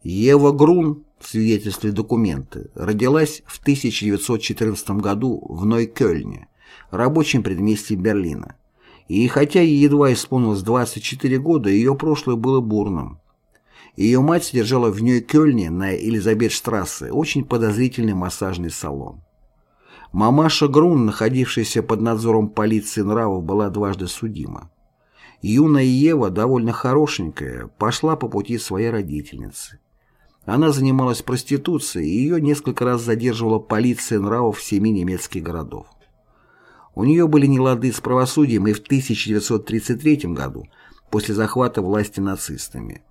Ева Грун, в свидетельстве документы, родилась в 1914 году в Нойкёльне, рабочем предместье Берлина. И хотя ей едва исполнилось 24 года, ее прошлое было бурным. Ее мать содержала в Нью-Кёльне на Элизабетштрассе очень подозрительный массажный салон. Мамаша Грун, находившаяся под надзором полиции нравов, была дважды судима. Юная Ева, довольно хорошенькая, пошла по пути своей родительницы. Она занималась проституцией, и ее несколько раз задерживала полиция нравов семи немецких городов. У нее были нелады с правосудием и в 1933 году, после захвата власти нацистами.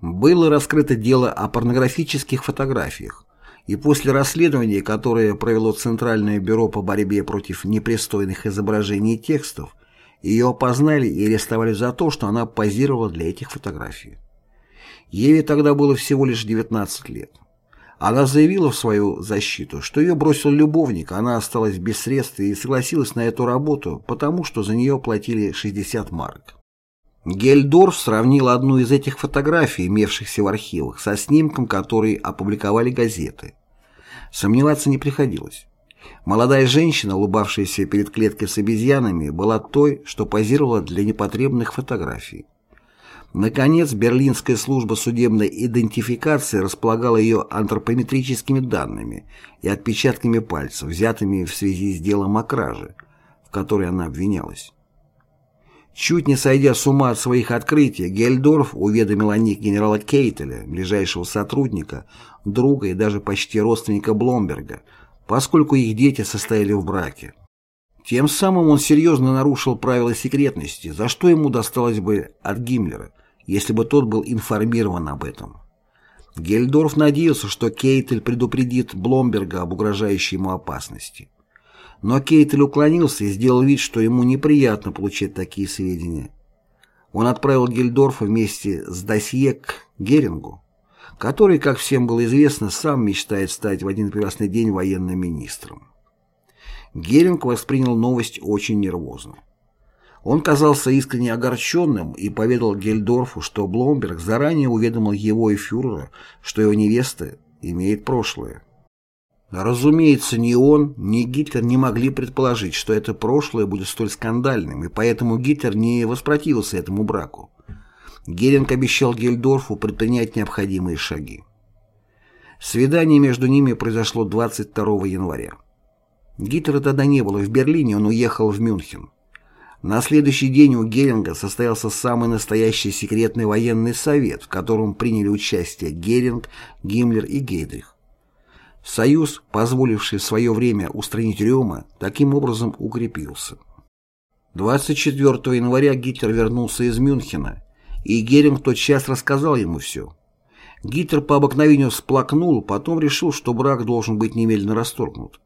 Было раскрыто дело о порнографических фотографиях, и после расследования, которое провело Центральное бюро по борьбе против непристойных изображений и текстов, ее опознали и арестовали за то, что она позировала для этих фотографий. Еве тогда было всего лишь 19 лет. Она заявила в свою защиту, что ее бросил любовник, она осталась без средств и согласилась на эту работу, потому что за нее платили 60 марок. Гельдорф сравнил одну из этих фотографий, имевшихся в архивах, со снимком, который опубликовали газеты. Сомневаться не приходилось. Молодая женщина, улыбавшаяся перед клеткой с обезьянами, была той, что позировала для непотребных фотографий. Наконец, Берлинская служба судебной идентификации располагала ее антропометрическими данными и отпечатками пальцев, взятыми в связи с делом о краже, в которой она обвинялась. Чуть не сойдя с ума от своих открытий, Гельдорф уведомил о них генерала Кейтеля, ближайшего сотрудника, друга и даже почти родственника Бломберга, поскольку их дети состояли в браке. Тем самым он серьезно нарушил правила секретности, за что ему досталось бы от Гиммлера, если бы тот был информирован об этом. Гельдорф надеялся, что Кейтель предупредит Бломберга об угрожающей ему опасности. Но Кейтель уклонился и сделал вид, что ему неприятно получать такие сведения. Он отправил Гельдорфа вместе с досье к Герингу, который, как всем было известно, сам мечтает стать в один прекрасный день военным министром. Геринг воспринял новость очень нервозно. Он казался искренне огорченным и поведал Гельдорфу, что Бломберг заранее уведомил его и фюрера, что его невеста имеет прошлое. Разумеется, ни он, ни Гитлер не могли предположить, что это прошлое будет столь скандальным, и поэтому Гитлер не воспротивился этому браку. Геринг обещал Гельдорфу предпринять необходимые шаги. Свидание между ними произошло 22 января. Гитлера тогда не было в Берлине, он уехал в Мюнхен. На следующий день у Геринга состоялся самый настоящий секретный военный совет, в котором приняли участие Геринг, Гиммлер и Гейдрих. Союз, позволивший в свое время устранить Рема, таким образом укрепился. 24 января Гитлер вернулся из Мюнхена, и Геринг тотчас рассказал ему все. Гитлер по обыкновению всплакнул, потом решил, что брак должен быть немедленно расторгнут.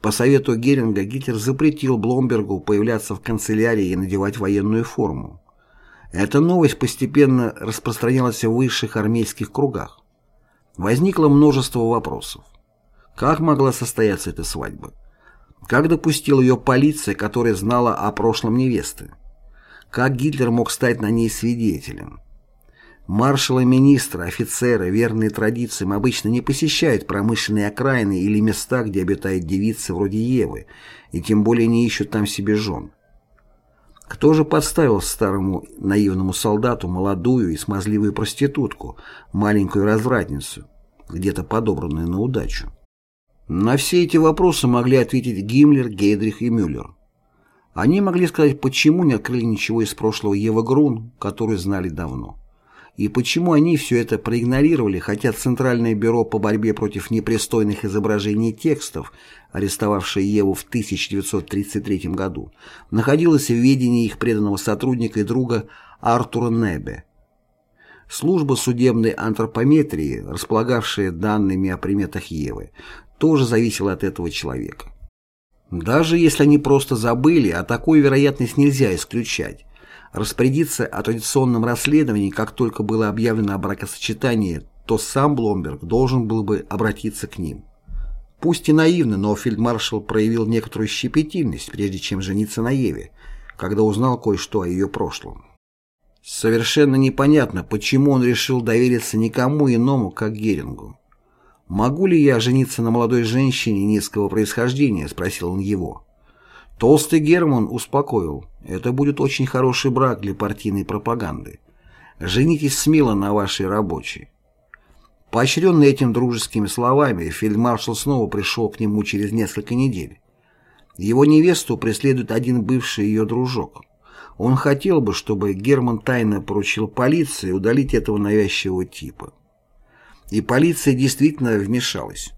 По совету Геринга Гитлер запретил Бломбергу появляться в канцелярии и надевать военную форму. Эта новость постепенно распространялась в высших армейских кругах. Возникло множество вопросов. Как могла состояться эта свадьба? Как допустила ее полиция, которая знала о прошлом невесты? Как Гитлер мог стать на ней свидетелем? Маршалы, министры, офицеры, верные традициям, обычно не посещают промышленные окраины или места, где обитают девицы вроде Евы, и тем более не ищут там себе жен. Кто же подставил старому наивному солдату молодую и смазливую проститутку, маленькую развратницу, где-то подобранную на удачу? На все эти вопросы могли ответить Гиммлер, Гейдрих и Мюллер. Они могли сказать, почему не открыли ничего из прошлого Ева Грун, которую знали давно. И почему они все это проигнорировали, хотя Центральное бюро по борьбе против непристойных изображений текстов, арестовавшее Еву в 1933 году, находилось в ведении их преданного сотрудника и друга Артура Небе. Служба судебной антропометрии, располагавшая данными о приметах Евы, тоже зависела от этого человека. Даже если они просто забыли, а такую вероятность нельзя исключать, распорядиться о традиционном расследовании, как только было объявлено о бракосочетании, то сам Бломберг должен был бы обратиться к ним. Пусть и наивно, но фельдмаршал проявил некоторую щепетильность, прежде чем жениться на Еве, когда узнал кое-что о ее прошлом. Совершенно непонятно, почему он решил довериться никому иному, как Герингу. «Могу ли я жениться на молодой женщине низкого происхождения?» – спросил он его. Толстый Герман успокоил. Это будет очень хороший брак для партийной пропаганды. Женитесь смело на вашей рабочей. Поощренный этим дружескими словами, фельдмаршал снова пришел к нему через несколько недель. Его невесту преследует один бывший ее дружок. Он хотел бы, чтобы Герман тайно поручил полиции удалить этого навязчивого типа. И полиция действительно вмешалась.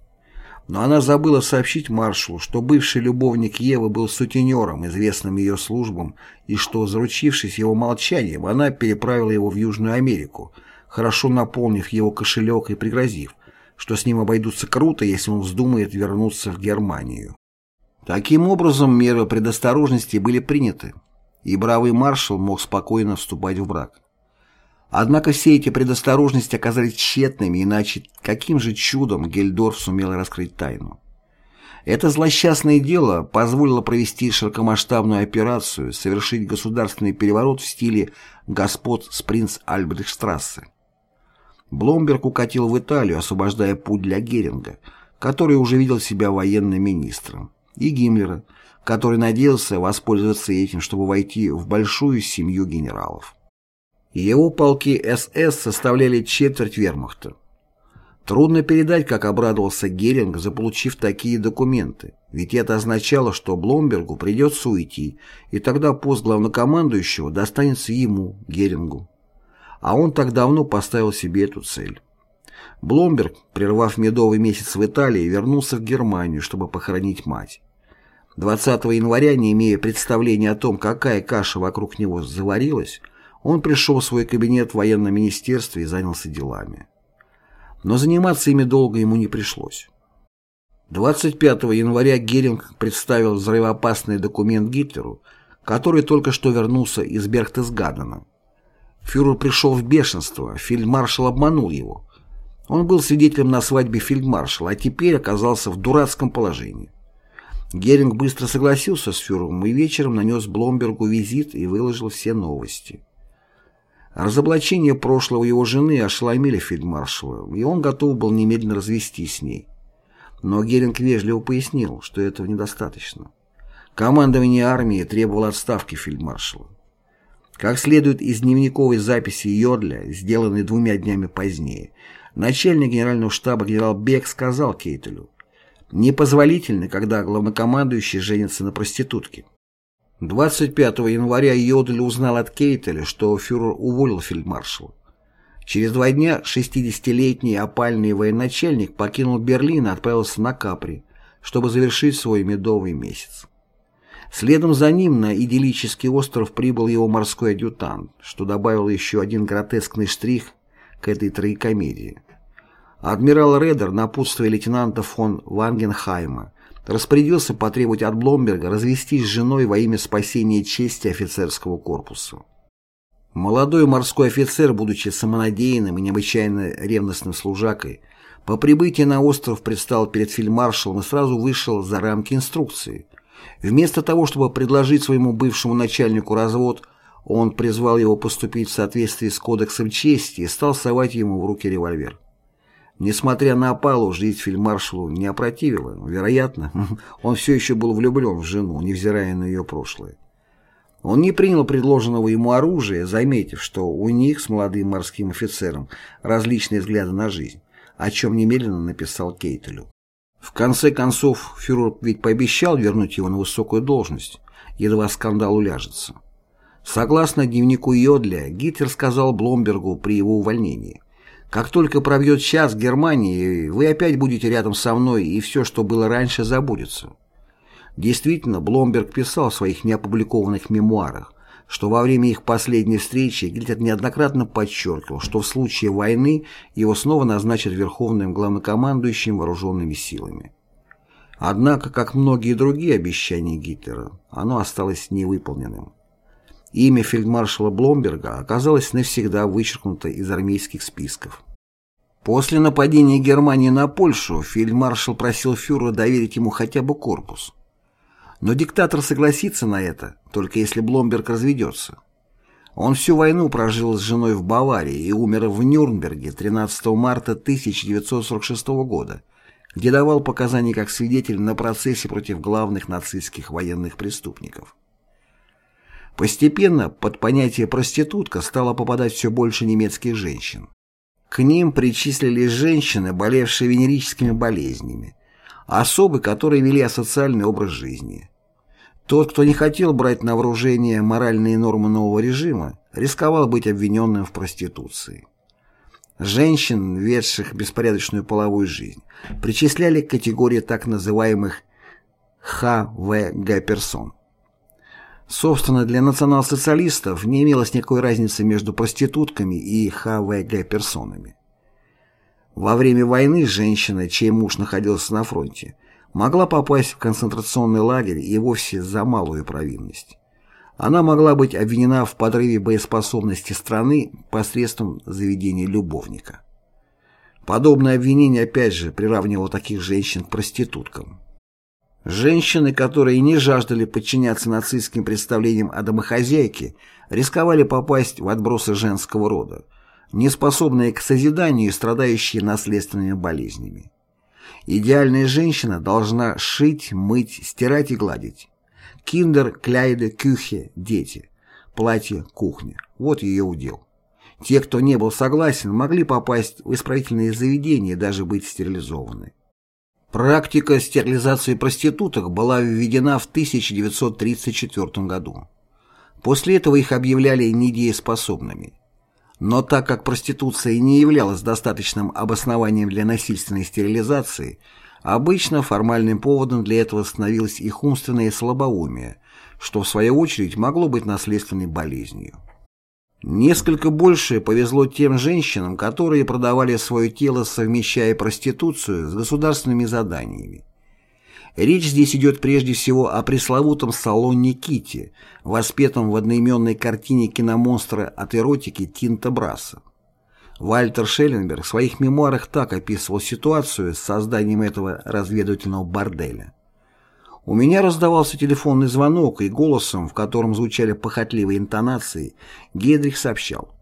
Но она забыла сообщить маршалу, что бывший любовник Евы был сутенером, известным ее службам, и что, заручившись его молчанием, она переправила его в Южную Америку, хорошо наполнив его кошелек и пригрозив, что с ним обойдутся круто, если он вздумает вернуться в Германию. Таким образом, меры предосторожности были приняты, и бравый маршал мог спокойно вступать в брак. Однако все эти предосторожности оказались тщетными, иначе каким же чудом Гельдорф сумел раскрыть тайну? Это злосчастное дело позволило провести широкомасштабную операцию, совершить государственный переворот в стиле «Господ с принц Альбрехтштрассе». Бломберг укатил в Италию, освобождая путь для Геринга, который уже видел себя военным министром, и Гиммлера, который надеялся воспользоваться этим, чтобы войти в большую семью генералов. Его полки СС составляли четверть вермахта. Трудно передать, как обрадовался Геринг, заполучив такие документы, ведь это означало, что Бломбергу придется уйти, и тогда пост главнокомандующего достанется ему, Герингу. А он так давно поставил себе эту цель. Бломберг, прервав медовый месяц в Италии, вернулся в Германию, чтобы похоронить мать. 20 января, не имея представления о том, какая каша вокруг него заварилась, он пришел в свой кабинет в военном министерстве и занялся делами. Но заниматься ими долго ему не пришлось. 25 января Геринг представил взрывоопасный документ Гитлеру, который только что вернулся из Берхтесгадена. Фюрер пришел в бешенство, фельдмаршал обманул его. Он был свидетелем на свадьбе фельдмаршала, а теперь оказался в дурацком положении. Геринг быстро согласился с фюрером и вечером нанес Бломбергу визит и выложил все новости. Разоблачение прошлого его жены ошеломили фельдмаршала, и он готов был немедленно развестись с ней. Но Геринг вежливо пояснил, что этого недостаточно. Командование армии требовало отставки фельдмаршала. Как следует из дневниковой записи Йодля, сделанной двумя днями позднее, начальник генерального штаба генерал Бек сказал Кейтелю, «Непозволительно, когда главнокомандующий женится на проститутке». 25 января Йодель узнал от Кейтеля, что фюрер уволил фельдмаршала. Через два дня 60-летний опальный военачальник покинул Берлин и отправился на Капри, чтобы завершить свой медовый месяц. Следом за ним на идиллический остров прибыл его морской адъютант, что добавил еще один гротескный штрих к этой троекомедии. Адмирал Редер, напутствуя лейтенанта фон Вангенхайма, распорядился потребовать от Бломберга развестись с женой во имя спасения чести офицерского корпуса. Молодой морской офицер, будучи самонадеянным и необычайно ревностным служакой, по прибытии на остров предстал перед фельдмаршалом и сразу вышел за рамки инструкции. Вместо того, чтобы предложить своему бывшему начальнику развод, Он призвал его поступить в соответствии с кодексом чести и стал совать ему в руки револьвер. Несмотря на опалу, жизнь фельдмаршалу не опротивила. Вероятно, он все еще был влюблен в жену, невзирая на ее прошлое. Он не принял предложенного ему оружия, заметив, что у них с молодым морским офицером различные взгляды на жизнь, о чем немедленно написал Кейтелю. В конце концов, фюрер ведь пообещал вернуть его на высокую должность, едва скандал уляжется. Согласно дневнику Йодля, Гитлер сказал Бломбергу при его увольнении, «Как только пробьет час Германии, вы опять будете рядом со мной, и все, что было раньше, забудется». Действительно, Бломберг писал в своих неопубликованных мемуарах, что во время их последней встречи Гитлер неоднократно подчеркивал, что в случае войны его снова назначат верховным главнокомандующим вооруженными силами. Однако, как многие другие обещания Гитлера, оно осталось невыполненным. Имя фельдмаршала Бломберга оказалось навсегда вычеркнуто из армейских списков. После нападения Германии на Польшу фельдмаршал просил фюрера доверить ему хотя бы корпус. Но диктатор согласится на это, только если Бломберг разведется. Он всю войну прожил с женой в Баварии и умер в Нюрнберге 13 марта 1946 года, где давал показания как свидетель на процессе против главных нацистских военных преступников. Постепенно под понятие «проститутка» стало попадать все больше немецких женщин. К ним причислились женщины, болевшие венерическими болезнями, особы, которые вели асоциальный образ жизни. Тот, кто не хотел брать на вооружение моральные нормы нового режима, рисковал быть обвиненным в проституции. Женщин, ведших беспорядочную половую жизнь, причисляли к категории так называемых ХВГ-персон. Собственно, для национал-социалистов не имелось никакой разницы между проститутками и ХВГ-персонами. Во время войны женщина, чей муж находился на фронте, могла попасть в концентрационный лагерь и вовсе за малую провинность. Она могла быть обвинена в подрыве боеспособности страны посредством заведения любовника. Подобное обвинение опять же приравнивало таких женщин к проституткам. Женщины, которые не жаждали подчиняться нацистским представлениям о домохозяйке, рисковали попасть в отбросы женского рода, неспособные к созиданию и страдающие наследственными болезнями. Идеальная женщина должна шить, мыть, стирать и гладить. Киндер, кляйде, кюхе – дети. Платье, кухня. Вот ее удел. Те, кто не был согласен, могли попасть в исправительные заведения и даже быть стерилизованы. Практика стерилизации проституток была введена в 1934 году. После этого их объявляли недееспособными. Но так как проституция не являлась достаточным обоснованием для насильственной стерилизации, обычно формальным поводом для этого становилось их умственное слабоумие, что в свою очередь могло быть наследственной болезнью. Несколько больше повезло тем женщинам, которые продавали свое тело, совмещая проституцию с государственными заданиями. Речь здесь идет прежде всего о пресловутом салоне Кити, воспетом в одноименной картине киномонстра от эротики Тинта Браса. Вальтер Шелленберг в своих мемуарах так описывал ситуацию с созданием этого разведывательного борделя. У меня раздавался телефонный звонок, и голосом, в котором звучали похотливые интонации, Гедрих сообщал.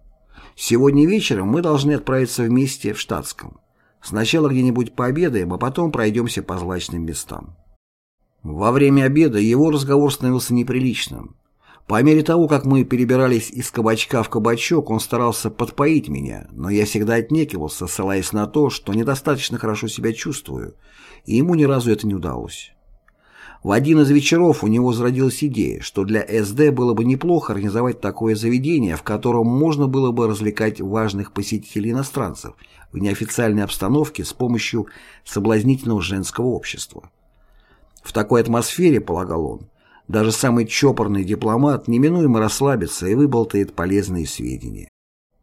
«Сегодня вечером мы должны отправиться вместе в штатском. Сначала где-нибудь пообедаем, а потом пройдемся по злачным местам». Во время обеда его разговор становился неприличным. По мере того, как мы перебирались из кабачка в кабачок, он старался подпоить меня, но я всегда отнекивался, ссылаясь на то, что недостаточно хорошо себя чувствую, и ему ни разу это не удалось. В один из вечеров у него зародилась идея, что для СД было бы неплохо организовать такое заведение, в котором можно было бы развлекать важных посетителей иностранцев в неофициальной обстановке с помощью соблазнительного женского общества. В такой атмосфере, полагал он, даже самый чопорный дипломат неминуемо расслабится и выболтает полезные сведения.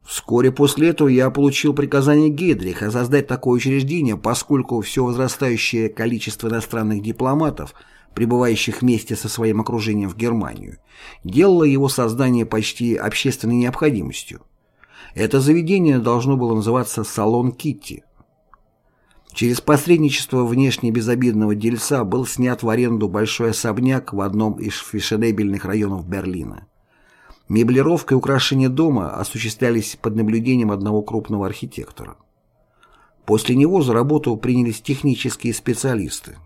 Вскоре после этого я получил приказание Гейдриха создать такое учреждение, поскольку все возрастающее количество иностранных дипломатов, пребывающих вместе со своим окружением в Германию, делало его создание почти общественной необходимостью. Это заведение должно было называться «Салон Китти», Через посредничество внешне безобидного дельца был снят в аренду большой особняк в одном из фешенебельных районов Берлина. Меблировка и украшение дома осуществлялись под наблюдением одного крупного архитектора. После него за работу принялись технические специалисты.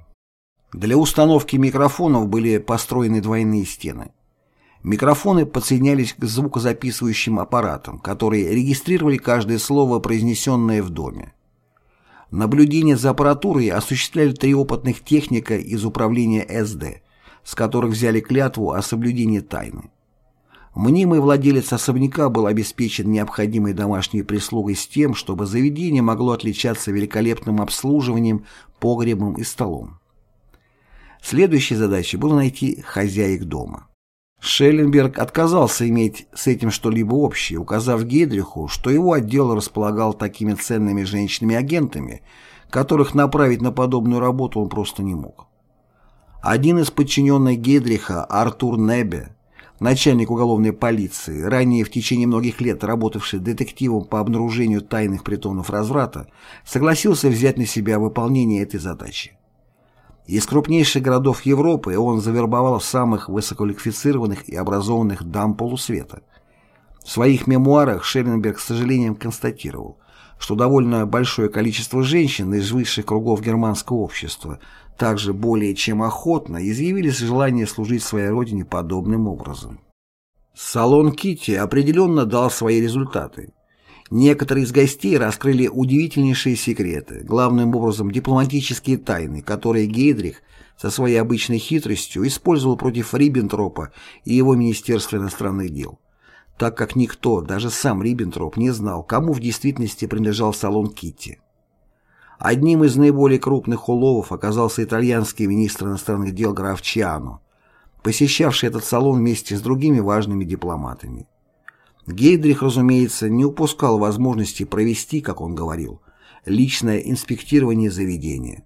Для установки микрофонов были построены двойные стены. Микрофоны подсоединялись к звукозаписывающим аппаратам, которые регистрировали каждое слово, произнесенное в доме. Наблюдение за аппаратурой осуществляли три опытных техника из управления СД, с которых взяли клятву о соблюдении тайны. Мнимый владелец особняка был обеспечен необходимой домашней прислугой с тем, чтобы заведение могло отличаться великолепным обслуживанием, погребом и столом. Следующей задачей было найти хозяек дома. Шелленберг отказался иметь с этим что-либо общее, указав Гейдриху, что его отдел располагал такими ценными женщинами-агентами, которых направить на подобную работу он просто не мог. Один из подчиненных Гейдриха, Артур Небе, начальник уголовной полиции, ранее в течение многих лет работавший детективом по обнаружению тайных притонов разврата, согласился взять на себя выполнение этой задачи. Из крупнейших городов Европы он завербовал самых высококвалифицированных и образованных дам полусвета. В своих мемуарах Шелленберг с сожалением констатировал, что довольно большое количество женщин из высших кругов германского общества также более чем охотно изъявили желание служить своей родине подобным образом. Салон Кити определенно дал свои результаты. Некоторые из гостей раскрыли удивительнейшие секреты, главным образом дипломатические тайны, которые Гейдрих со своей обычной хитростью использовал против Риббентропа и его Министерства иностранных дел, так как никто, даже сам Риббентроп, не знал, кому в действительности принадлежал салон Китти. Одним из наиболее крупных уловов оказался итальянский министр иностранных дел граф Чиано, посещавший этот салон вместе с другими важными дипломатами. Гейдрих, разумеется, не упускал возможности провести, как он говорил, личное инспектирование заведения.